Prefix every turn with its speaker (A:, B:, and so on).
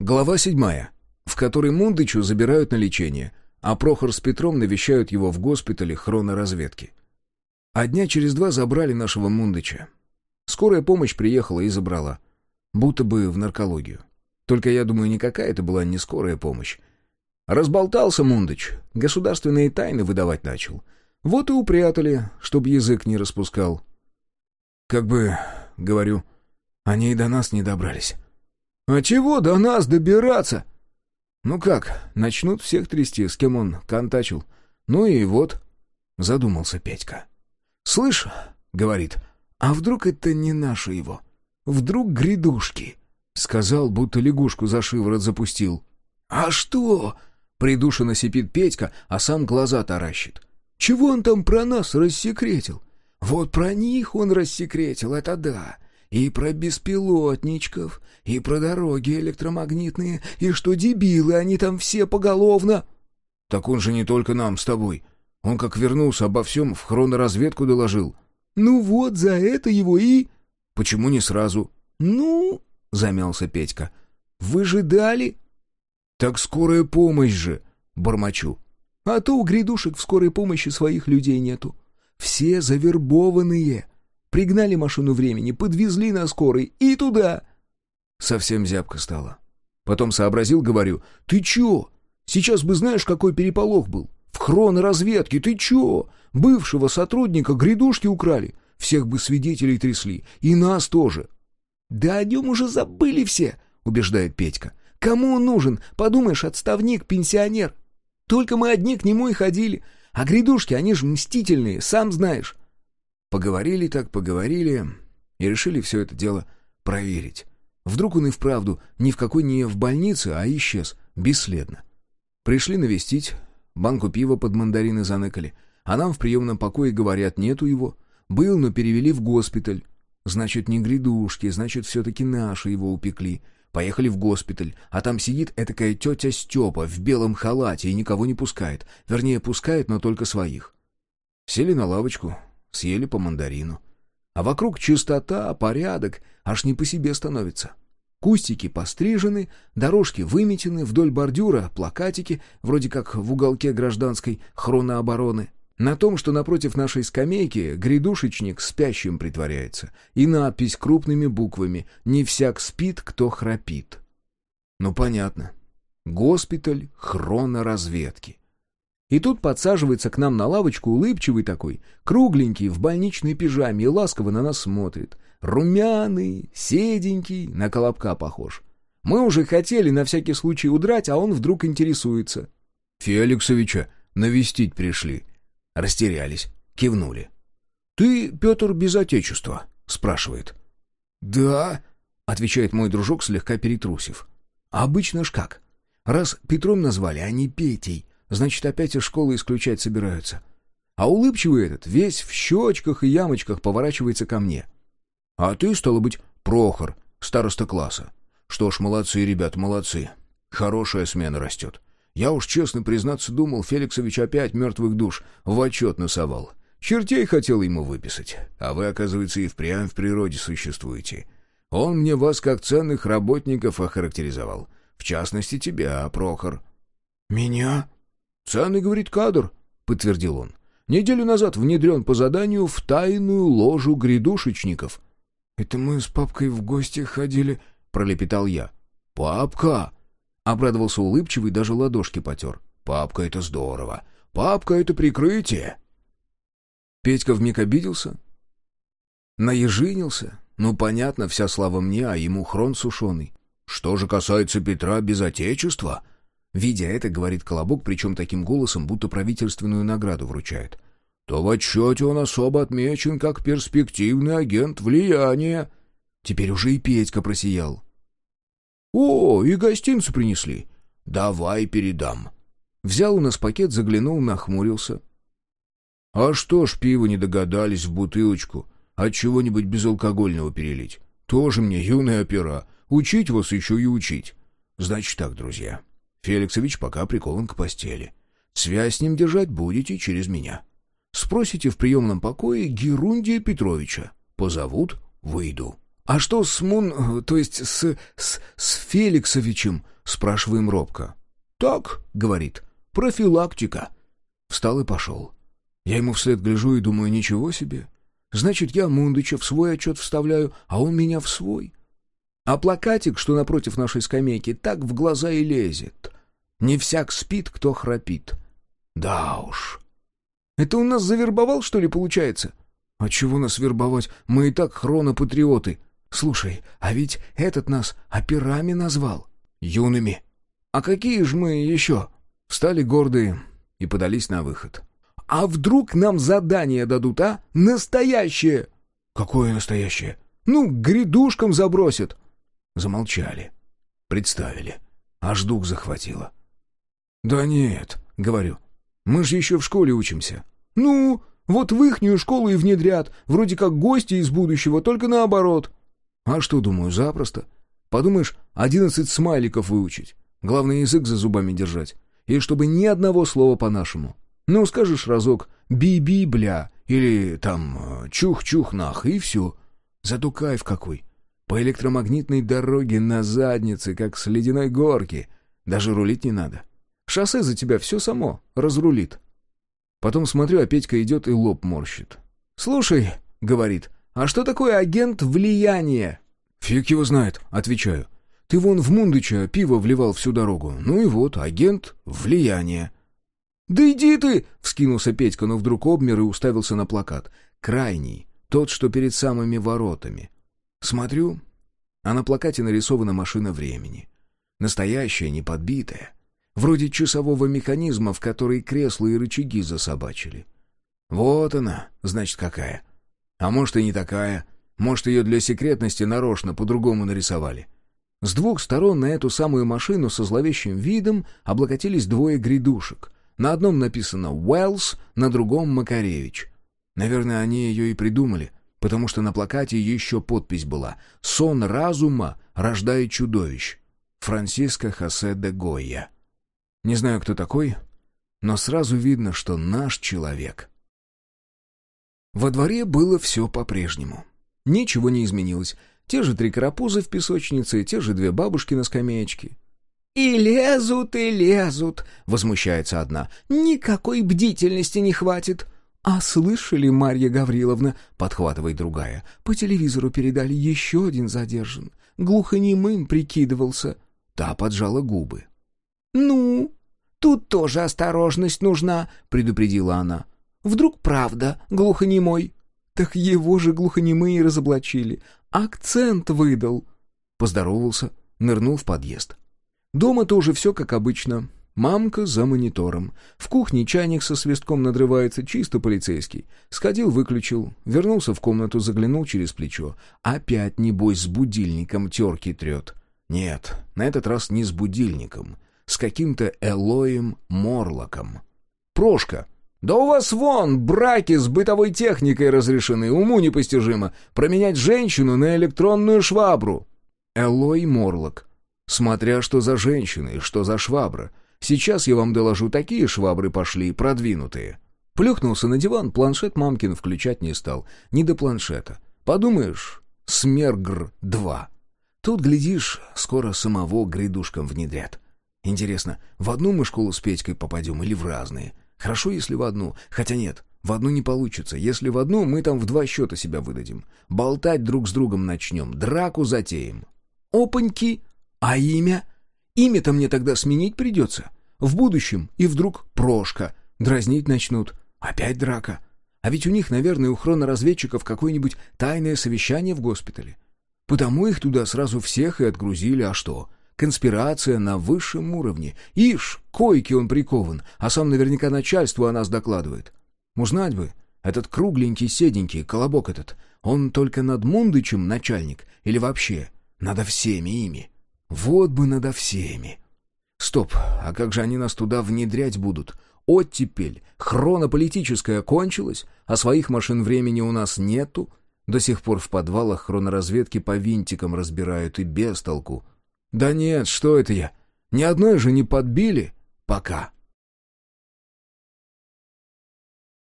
A: Глава седьмая, в которой Мундычу забирают на лечение, а Прохор с Петром навещают его в госпитале хроноразведки. А дня через два забрали нашего Мундыча. Скорая помощь приехала и забрала. Будто бы в наркологию. Только я думаю, никакая это была не скорая помощь. Разболтался Мундыч, государственные тайны выдавать начал. Вот и упрятали, чтоб язык не распускал. Как бы, говорю, они и до нас не добрались. «А чего до нас добираться?» «Ну как, начнут всех трясти, с кем он контачил. Ну и вот...» — задумался Петька. «Слышь, — говорит, — а вдруг это не наши его? Вдруг грядушки?» — сказал, будто лягушку за шиворот запустил. «А что?» — придушенно сипит Петька, а сам глаза таращит. «Чего он там про нас рассекретил? Вот про них он рассекретил, это да. И про беспилотничков, и про дороги электромагнитные, и что дебилы, они там все поголовно. Так он же не только нам с тобой. Он как вернулся, обо всем в хроноразведку доложил. Ну вот, за это его и... Почему не сразу? Ну, замялся Петька. Вы же дали? Так скорая помощь же, бормочу. А то у грядушек в скорой помощи своих людей нету. Все завербованные. Пригнали машину времени, подвезли на скорой и туда. Совсем зябко стало. Потом сообразил, говорю, «Ты чё? Сейчас бы знаешь, какой переполох был. В хроноразведке, ты чё? Бывшего сотрудника грядушки украли. Всех бы свидетелей трясли. И нас тоже». «Да о нем уже забыли все», — убеждает Петька. «Кому он нужен? Подумаешь, отставник, пенсионер. Только мы одни к нему и ходили. А грядушки, они же мстительные, сам знаешь. Поговорили так, поговорили, и решили все это дело проверить. Вдруг он и вправду ни в какой не в больнице, а исчез, бесследно. Пришли навестить, банку пива под мандарины заныкали, а нам в приемном покое говорят, нету его. Был, но перевели в госпиталь. Значит, не грядушки, значит, все-таки наши его упекли. Поехали в госпиталь, а там сидит этакая тетя Степа в белом халате и никого не пускает. Вернее, пускает, но только своих. Сели на лавочку, съели по мандарину. А вокруг чистота, порядок, аж не по себе становится. Кустики пострижены, дорожки выметены, вдоль бордюра плакатики, вроде как в уголке гражданской хронообороны. На том, что напротив нашей скамейки грядушечник спящим притворяется, и надпись крупными буквами «Не всяк спит, кто храпит». Ну, понятно. Госпиталь хроноразведки. И тут подсаживается к нам на лавочку улыбчивый такой, кругленький, в больничной пижаме, и ласково на нас смотрит. Румяный, седенький, на колобка похож. Мы уже хотели на всякий случай удрать, а он вдруг интересуется. «Феликсовича навестить пришли». Растерялись, кивнули. «Ты, Петр, без отечества?» — спрашивает. «Да», — отвечает мой дружок, слегка перетрусив. «А обычно ж как? Раз Петром назвали, а не Петей, Значит, опять из школы исключать собираются. А улыбчивый этот весь в щечках и ямочках поворачивается ко мне. А ты, стало быть, Прохор, староста класса. Что ж, молодцы, ребят, молодцы. Хорошая смена растет. Я уж честно признаться думал, Феликсович опять мертвых душ в отчет насовал. Чертей хотел ему выписать, а вы, оказывается, и впрямь в природе существуете. Он мне вас как ценных работников охарактеризовал. В частности, тебя, Прохор». «Меня?» «Ценный, — говорит, — кадр», — подтвердил он. «Неделю назад внедрен по заданию в тайную ложу грядушечников». «Это мы с папкой в гости ходили», — пролепетал я. «Папка!» — обрадовался улыбчивый, даже ладошки потер. «Папка — это здорово! Папка — это прикрытие!» Петька вмиг обиделся, наежинился. Ну, понятно, вся слава мне, а ему хрон сушеный. Что же касается Петра без отечества, Видя это, говорит Колобок, причем таким голосом, будто правительственную награду вручает. То в отчете он особо отмечен как перспективный агент влияния. Теперь уже и Петька просиял. «О, и гостинцы принесли. Давай передам». Взял у нас пакет, заглянул, нахмурился. «А что ж пиво не догадались в бутылочку от чего-нибудь безалкогольного перелить? Тоже мне юная опера. Учить вас еще и учить. Значит так, друзья, Феликсович пока прикован к постели. Связь с ним держать будете через меня. Спросите в приемном покое Герундия Петровича. Позовут — выйду. «А что с Мун... то есть с... с, с Феликсовичем?» — спрашиваем робко. «Так», — говорит, — «профилактика». Встал и пошел. Я ему вслед гляжу и думаю, ничего себе. Значит, я Мундыча в свой отчет вставляю, а он меня в свой. А плакатик, что напротив нашей скамейки, так в глаза и лезет. Не всяк спит, кто храпит. Да уж. Это он нас завербовал, что ли, получается? А чего нас вербовать? Мы и так хронопатриоты. Слушай, а ведь этот нас операми назвал. Юными. А какие же мы еще? Встали гордые и подались на выход. А вдруг нам задание дадут, а? Настоящее! Какое настоящее? Ну, грядушкам забросят. Замолчали. Представили. Аж дух захватило. «Да нет», — говорю, — «мы же еще в школе учимся». «Ну, вот в ихнюю школу и внедрят, вроде как гости из будущего, только наоборот». «А что, думаю, запросто. Подумаешь, одиннадцать смайликов выучить. Главное, язык за зубами держать. И чтобы ни одного слова по-нашему. Ну, скажешь разок «би-би, бля» или там «чух-чух-нах» и все. Зато кайф какой. По электромагнитной дороге на заднице, как с ледяной горки. Даже рулить не надо. Шоссе за тебя все само разрулит. Потом смотрю, а Петька идет и лоб морщит. «Слушай», — говорит, — «а что такое агент влияния?» «Фиг его знает», — отвечаю. «Ты вон в Мундыча пиво вливал всю дорогу. Ну и вот, агент влияния». «Да иди ты!» — вскинулся Петька, но вдруг обмер и уставился на плакат. «Крайний, тот, что перед самыми воротами. Смотрю, а на плакате нарисована машина времени. Настоящая, не подбитая. Вроде часового механизма, в который кресла и рычаги засобачили. Вот она, значит, какая. А может, и не такая. Может, ее для секретности нарочно по-другому нарисовали. С двух сторон на эту самую машину со зловещим видом облокотились двое грядушек. На одном написано «Уэллс», на другом «Макаревич». Наверное, они ее и придумали — потому что на плакате еще подпись была «Сон разума рождает чудовищ». Франциско Хосе де Гойя. Не знаю, кто такой, но сразу видно, что наш человек. Во дворе было все по-прежнему. Ничего не изменилось. Те же три карапузы в песочнице, те же две бабушки на скамеечке. «И лезут, и лезут», — возмущается одна. «Никакой бдительности не хватит». «А слышали, Марья Гавриловна?» — подхватывает другая. «По телевизору передали еще один задержан. Глухонемым прикидывался». Та поджала губы. «Ну, тут тоже осторожность нужна», — предупредила она. «Вдруг правда глухонемой?» «Так его же глухонемые разоблачили. Акцент выдал». Поздоровался, нырнул в подъезд. Дома тоже все как обычно. Мамка за монитором. В кухне чайник со свистком надрывается, чисто полицейский. Сходил, выключил. Вернулся в комнату, заглянул через плечо. Опять, небось, с будильником терки трет. Нет, на этот раз не с будильником. С каким-то Элоем Морлоком. «Прошка, да у вас вон браки с бытовой техникой разрешены, уму непостижимо. Променять женщину на электронную швабру». Элой Морлок. Смотря что за женщина и что за швабра. Сейчас я вам доложу, такие швабры пошли, продвинутые». Плюхнулся на диван, планшет мамкин включать не стал. Не до планшета. Подумаешь, Смергр-2. Тут, глядишь, скоро самого грядушкам внедрят. Интересно, в одну мы школу с Петькой попадем или в разные? Хорошо, если в одну. Хотя нет, в одну не получится. Если в одну, мы там в два счета себя выдадим. Болтать друг с другом начнем, драку затеем. Опаньки! А имя? Имя-то мне тогда сменить придется. В будущем и вдруг Прошка. Дразнить начнут. Опять драка. А ведь у них, наверное, у хроноразведчиков какое-нибудь тайное совещание в госпитале. Потому их туда сразу всех и отгрузили. А что? Конспирация на высшем уровне. Ишь, койки он прикован, а сам наверняка начальству о нас докладывает. Узнать бы, этот кругленький, седенький, колобок этот, он только над Мундычем начальник или вообще надо всеми ими? Вот бы надо всеми. Стоп, а как же они нас туда внедрять будут? Оттепель, хронополитическая кончилась, а своих машин времени у нас нету. До сих пор в подвалах хроноразведки по винтикам разбирают и без толку. Да нет, что это я? Ни одной же не подбили? Пока.